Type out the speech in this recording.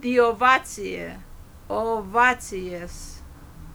the ovacje, ovacijas